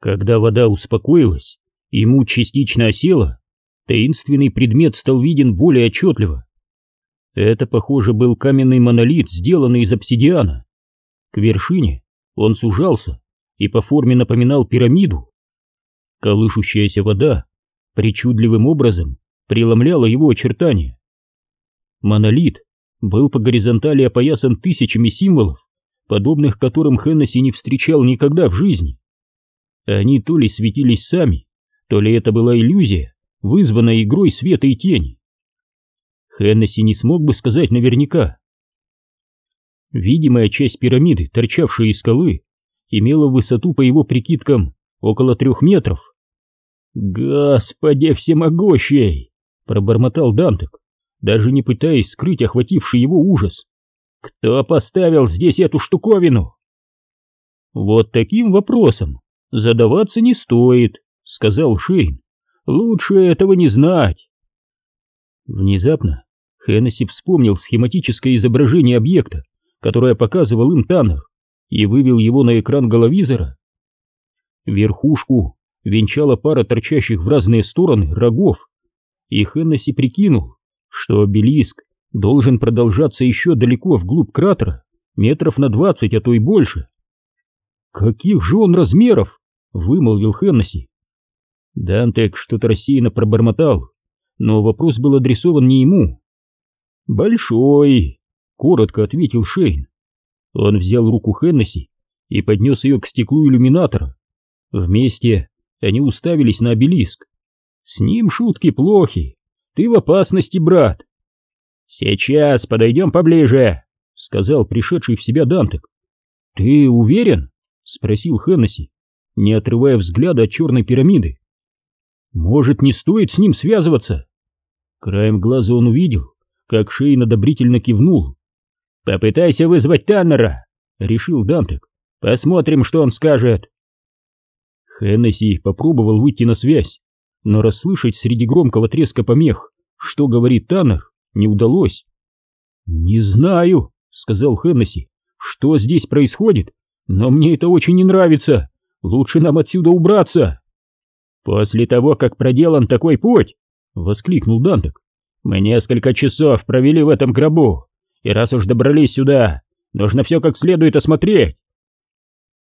Когда вода успокоилась и муть частично осела, таинственный предмет стал виден более отчетливо. Это, похоже, был каменный монолит, сделанный из обсидиана. К вершине он сужался и по форме напоминал пирамиду. Колышущаяся вода причудливым образом преломляла его очертания. Монолит был по горизонтали опоясан тысячами символов, подобных которым Хеннесси не встречал никогда в жизни. Они то ли светились сами, то ли это была иллюзия, вызванная игрой света и тени. Хеннесси не смог бы сказать наверняка. Видимая часть пирамиды, торчавшая из скалы, имела высоту, по его прикидкам, около трех метров. «Господи всемогущий!» — пробормотал Дантек, даже не пытаясь скрыть охвативший его ужас. «Кто поставил здесь эту штуковину?» «Вот таким вопросом задаваться не стоит», — сказал Шейн. «Лучше этого не знать». Внезапно Хеннесси вспомнил схематическое изображение объекта, которое показывал им Таннер, и вывел его на экран головизора. Верхушку венчала пара торчащих в разные стороны рогов, и Хеннесси прикинул, что обелиск должен продолжаться еще далеко вглубь кратера, метров на двадцать, а то и больше. «Каких же он размеров?» — вымолвил Хеннесси. Дантек что-то рассеянно пробормотал, но вопрос был адресован не ему. «Большой», — коротко ответил Шейн. Он взял руку Хеннесси и поднес ее к стеклу иллюминатора. Вместе они уставились на обелиск. «С ним шутки плохи. Ты в опасности, брат!» «Сейчас подойдем поближе!» — сказал пришедший в себя Дантек. «Ты уверен?» — спросил Хеннесси, не отрывая взгляда от черной пирамиды. «Может, не стоит с ним связываться?» Краем глаза он увидел, как Шейн одобрительно кивнул. «Попытайся вызвать Таннера!» — решил Дантек. «Посмотрим, что он скажет!» Хеннесси попробовал выйти на связь, но расслышать среди громкого треска помех, что говорит Таннер, не удалось. «Не знаю», — сказал Хеннесси, — «что здесь происходит, но мне это очень не нравится. Лучше нам отсюда убраться». «После того, как проделан такой путь», — воскликнул Дантек, — «мы несколько часов провели в этом гробу, и раз уж добрались сюда, нужно все как следует осмотреть».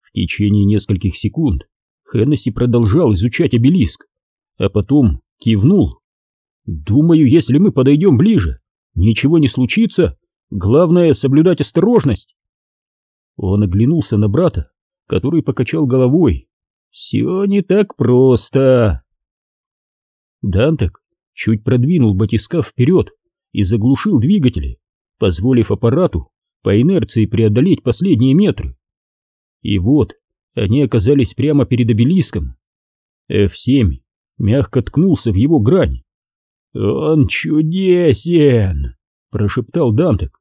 В течение нескольких секунд Хеннесси продолжал изучать обелиск, а потом кивнул. «Думаю, если мы подойдем ближе, ничего не случится, главное соблюдать осторожность». Он оглянулся на брата, который покачал головой. «Все не так просто». Дантек чуть продвинул батискаф вперед и заглушил двигатели, позволив аппарату по инерции преодолеть последние метры. И вот они оказались прямо перед обелиском. F7 мягко ткнулся в его грань. «Он чудесен!» — прошептал Дантек.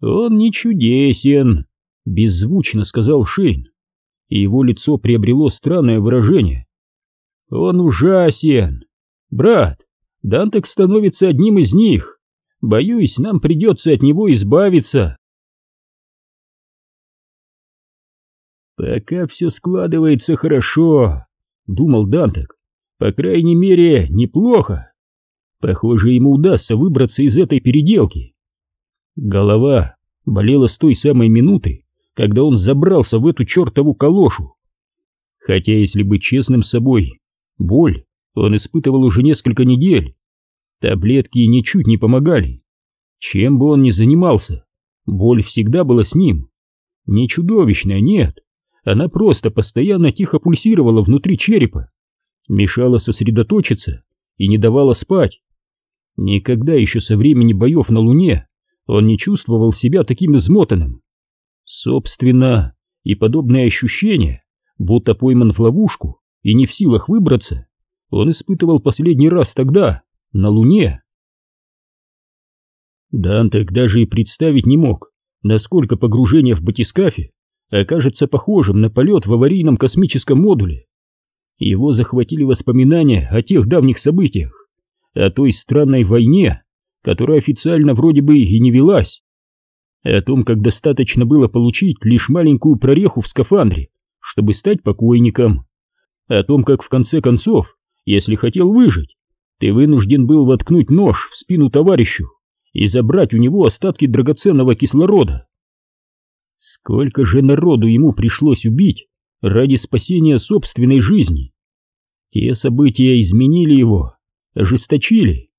«Он не чудесен!» — беззвучно сказал Шейн, и его лицо приобрело странное выражение. «Он ужасен! Брат, Дантек становится одним из них! Боюсь, нам придется от него избавиться!» «Пока все складывается хорошо», — думал Дантек. «По крайней мере, неплохо. Похоже, ему удастся выбраться из этой переделки». Голова болела с той самой минуты, когда он забрался в эту чертову калошу. Хотя, если быть честным с собой, боль он испытывал уже несколько недель. Таблетки ничуть не помогали. Чем бы он ни занимался, боль всегда была с ним. Не чудовищная, нет, она просто постоянно тихо пульсировала внутри черепа, мешала сосредоточиться и не давала спать. Никогда еще со времени боев на Луне он не чувствовал себя таким измотанным. Собственно, и подобное ощущение, будто пойман в ловушку и не в силах выбраться, он испытывал последний раз тогда, на Луне. Дантек даже и представить не мог, насколько погружение в батискафе окажется похожим на полет в аварийном космическом модуле. Его захватили воспоминания о тех давних событиях, о той странной войне, которая официально вроде бы и не велась, о том, как достаточно было получить лишь маленькую прореху в скафандре, чтобы стать покойником, о том, как в конце концов, если хотел выжить, ты вынужден был воткнуть нож в спину товарищу и забрать у него остатки драгоценного кислорода. Сколько же народу ему пришлось убить ради спасения собственной жизни? Те события изменили его, ожесточили.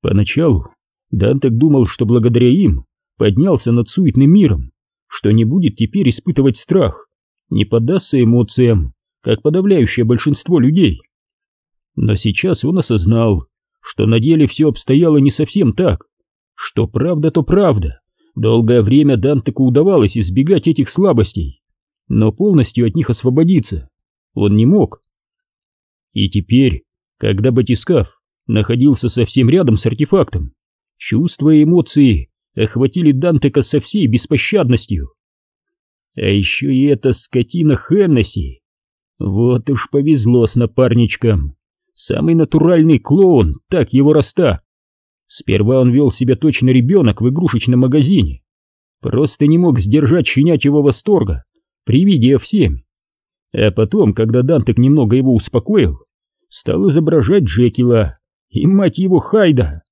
Поначалу Дантек думал, что благодаря им поднялся над суетным миром, что не будет теперь испытывать страх, не поддастся эмоциям, как подавляющее большинство людей. Но сейчас он осознал, что на деле все обстояло не совсем так, что правда то правда. Долгое время Дантеку удавалось избегать этих слабостей, но полностью от них освободиться он не мог. И теперь, когда батискаф находился совсем рядом с артефактом, чувства и эмоции охватили Дантека со всей беспощадностью. А еще и эта скотина Хеннесси. Вот уж повезло с напарничком. Самый натуральный клоун, так его роста. Сперва он вел себя точно ребенок в игрушечном магазине. Просто не мог сдержать щенячьего восторга при виде F7. А потом, когда Дантек немного его успокоил, стал изображать Джекила и, мать его, Хайда.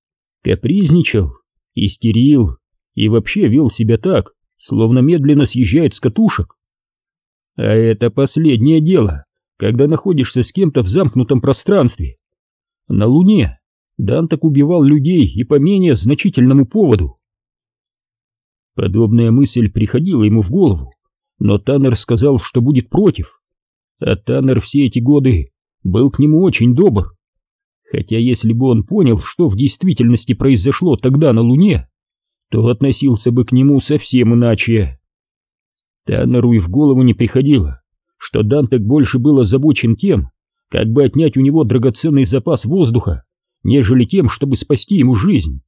Капризничал, истерил и вообще вел себя так, словно медленно съезжает с катушек. А это последнее дело, когда находишься с кем-то в замкнутом пространстве. На Луне Данток убивал людей и по менее значительному поводу. Подобная мысль приходила ему в голову, но Таннер сказал, что будет против. А Таннер все эти годы был к нему очень добр. Хотя если бы он понял, что в действительности произошло тогда на Луне, то относился бы к нему совсем иначе. Таннеру и в голову не приходило, что Дантек больше был озабочен тем, как бы отнять у него драгоценный запас воздуха, нежели тем, чтобы спасти ему жизнь.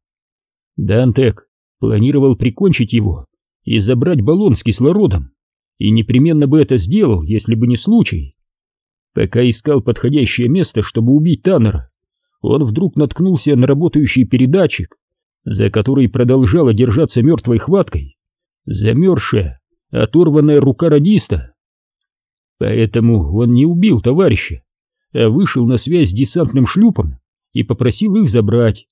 Дантек планировал прикончить его и забрать баллон с кислородом, и непременно бы это сделал, если бы не случай. Пока искал подходящее место, чтобы убить Таннера, он вдруг наткнулся на работающий передатчик, за который продолжала держаться мертвой хваткой, замерзшая, оторванная рука радиста. Поэтому он не убил товарища, а вышел на связь с десантным шлюпом и попросил их забрать.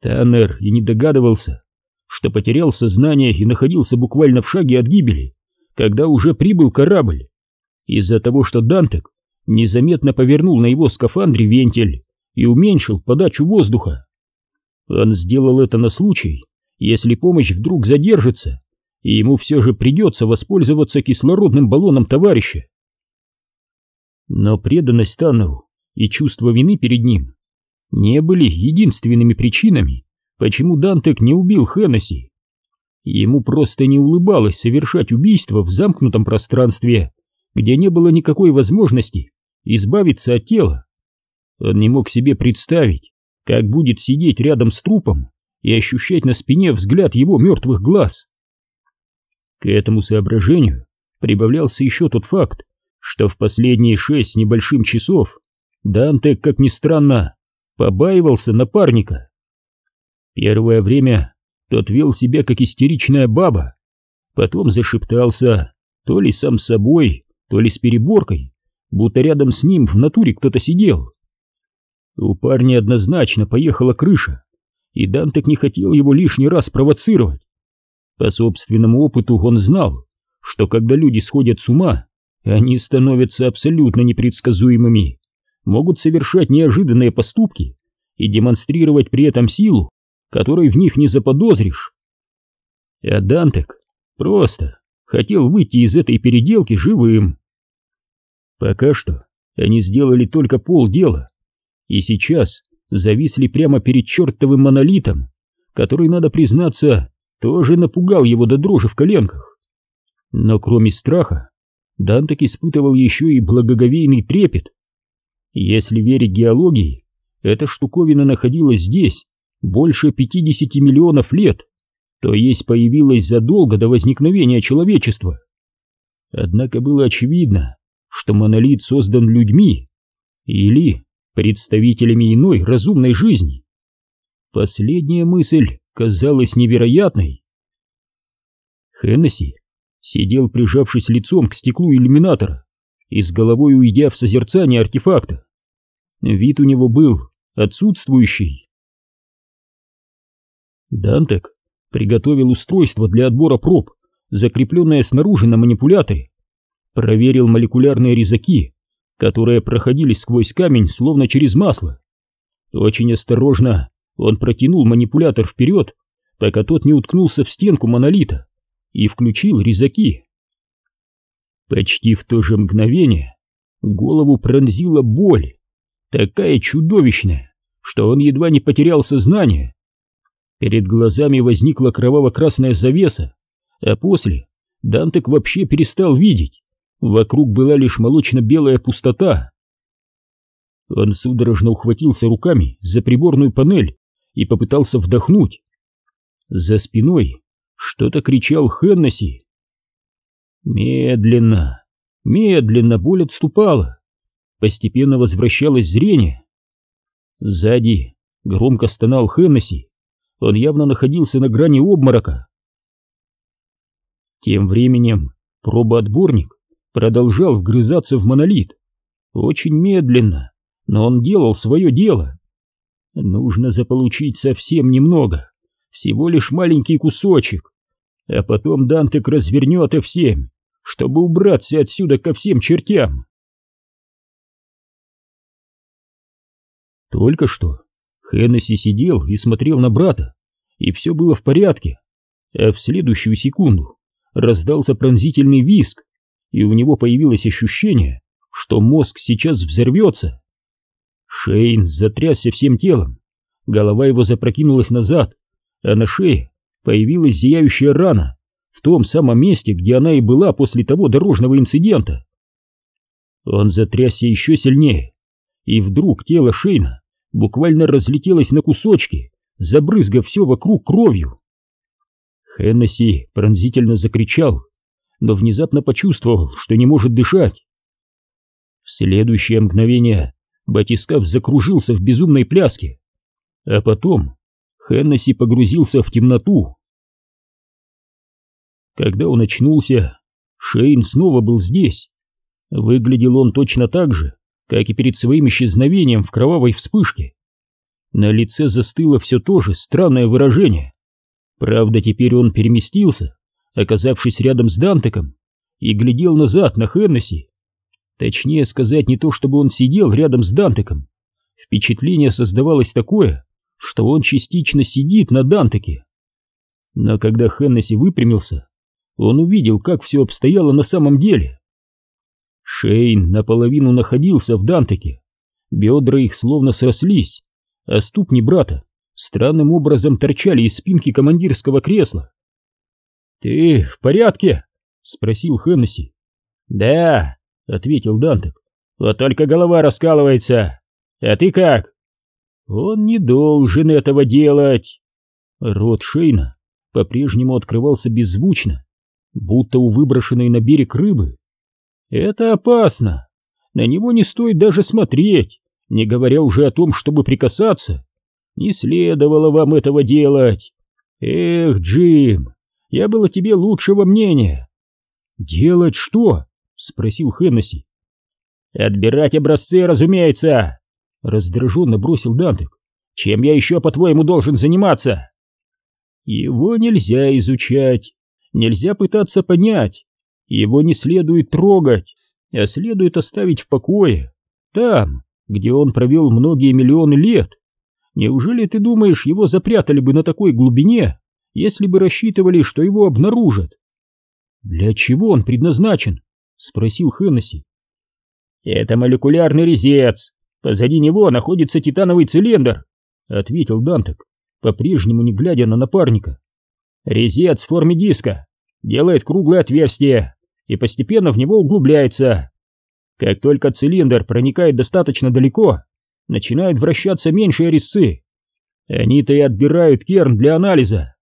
Таннер и не догадывался, что потерял сознание и находился буквально в шаге от гибели, когда уже прибыл корабль. Из-за того, что Дантек незаметно повернул на его скафандре вентиль и уменьшил подачу воздуха. Он сделал это на случай, если помощь вдруг задержится, и ему все же придется воспользоваться кислородным баллоном товарища. Но преданность Таннеру и чувство вины перед ним не были единственными причинами, почему Дантек не убил Хеннесси. Ему просто не улыбалось совершать убийство в замкнутом пространстве, где не было никакой возможности избавиться от тела. Он не мог себе представить, как будет сидеть рядом с трупом и ощущать на спине взгляд его мертвых глаз. К этому соображению прибавлялся еще тот факт, что в последние шесть небольшим часов Дантек, как ни странно, побаивался напарника. Первое время тот вел себя как истеричная баба, потом зашептался, то ли сам собой, то ли с переборкой, будто рядом с ним в натуре кто-то сидел. У парня однозначно поехала крыша, и Дантек не хотел его лишний раз провоцировать. По собственному опыту он знал, что когда люди сходят с ума, они становятся абсолютно непредсказуемыми могут совершать неожиданные поступки и демонстрировать при этом силу, которой в них не заподозришь. А Дантек просто хотел выйти из этой переделки живым. Пока что они сделали только полдела, и сейчас зависли прямо перед чертовым монолитом, который, надо признаться, тоже напугал его до дрожи в коленках. Но кроме страха, Дантек испытывал еще и благоговейный трепет. Если верить геологии, эта штуковина находилась здесь больше 50 миллионов лет, то есть появилась задолго до возникновения человечества. Однако было очевидно, что монолит создан людьми или представителями иной разумной жизни. Последняя мысль казалась невероятной. Хеннесси сидел, прижавшись лицом к стеклу иллюминатора, и с головой уйдя в созерцание артефакта. Вид у него был отсутствующий. Дантек приготовил устройство для отбора проб, закрепленное снаружи на манипуляторе, проверил молекулярные резаки, которые проходили сквозь камень, словно через масло. Очень осторожно он протянул манипулятор вперед, пока тот не уткнулся в стенку монолита, и включил резаки. Почти в то же мгновение голову пронзила боль, такая чудовищная, что он едва не потерял сознание. Перед глазами возникла кроваво-красная завеса, а после Дантек вообще перестал видеть. Вокруг была лишь молочно-белая пустота. Он судорожно ухватился руками за приборную панель и попытался вдохнуть. За спиной что-то кричал Хеннесси. Медленно, медленно боль отступала. Постепенно возвращалось зрение. Сзади громко стонал Хеннесси. Он явно находился на грани обморока. Тем временем пробоотборник продолжал вгрызаться в монолит. Очень медленно, но он делал свое дело. Нужно заполучить совсем немного, всего лишь маленький кусочек, а потом Дантек развернет F7, чтобы убраться отсюда ко всем чертям. Только что Хеннесси сидел и смотрел на брата, и все было в порядке, а в следующую секунду раздался пронзительный визг, и у него появилось ощущение, что мозг сейчас взорвется. Шейн затрясся всем телом, голова его запрокинулась назад, а на шее появилась зияющая рана в том самом месте, где она и была после того дорожного инцидента. Он затрясся еще сильнее, и вдруг тело Шейна буквально разлетелось на кусочки, забрызгав все вокруг кровью. Хеннесси пронзительно закричал, но внезапно почувствовал, что не может дышать. В следующее мгновение батискаф закружился в безумной пляске, а потом Хеннесси погрузился в темноту. Когда он очнулся, Шейн снова был здесь. Выглядел он точно так же, как и перед своим исчезновением в кровавой вспышке. На лице застыло все то же странное выражение. Правда, теперь он переместился, оказавшись рядом с Дантеком, и глядел назад на Хеннесси. Точнее сказать, не то чтобы он сидел рядом с Дантеком. Впечатление создавалось такое, что он частично сидит на Дантеке. Но когда Хеннесси выпрямился, он увидел, как все обстояло на самом деле. Шейн наполовину находился в Дантеке, бедра их словно срослись, а ступни брата странным образом торчали из спинки командирского кресла. «Ты в порядке?» — спросил Хеннесси. «Да», — ответил Дантек. «Вот только голова раскалывается. А ты как?» «Он не должен этого делать!» Рот Шейна по-прежнему открывался беззвучно, будто у выброшенной на берег рыбы. «Это опасно! На него не стоит даже смотреть, не говоря уже о том, чтобы прикасаться. Не следовало вам этого делать. Эх, Джим, я был о тебе лучшего мнения». «Делать что?» — спросил Хеннесси. «Отбирать образцы, разумеется!» Раздраженно бросил Дантек. «Чем я еще, по-твоему, должен заниматься?» «Его нельзя изучать, нельзя пытаться понять, его не следует трогать, а следует оставить в покое, там, где он провел многие миллионы лет. Неужели ты думаешь, его запрятали бы на такой глубине, если бы рассчитывали, что его обнаружат?» «Для чего он предназначен?» — спросил Хеннесси. «Это молекулярный резец, Позади него находится титановый цилиндр, ответил Дантек, по-прежнему не глядя на напарника. Резец в форме диска делает круглое отверстие и постепенно в него углубляется. Как только цилиндр проникает достаточно далеко, начинают вращаться меньшие резцы. Они-то и отбирают керн для анализа.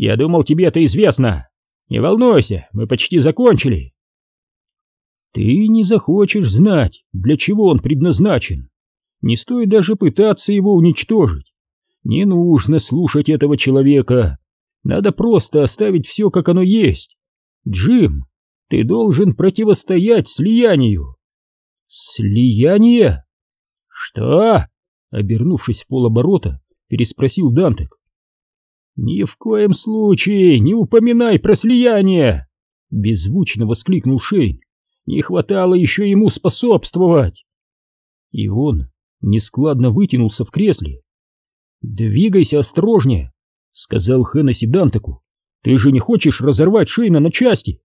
Я думал, тебе это известно. Не волнуйся, мы почти закончили. Ты не захочешь знать, для чего он предназначен. Не стоит даже пытаться его уничтожить. Не нужно слушать этого человека. Надо просто оставить все, как оно есть. Джим, ты должен противостоять слиянию. Слияние? Что? Обернувшись в полоборота, переспросил Дантек. «Ни в коем случае не упоминай про слияние!» Беззвучно воскликнул Шейн. «Не хватало еще ему способствовать!» И он нескладно вытянулся в кресле. «Двигайся осторожнее!» — сказал Хеннесси Дантеку. «Ты же не хочешь разорвать Шейна на части?»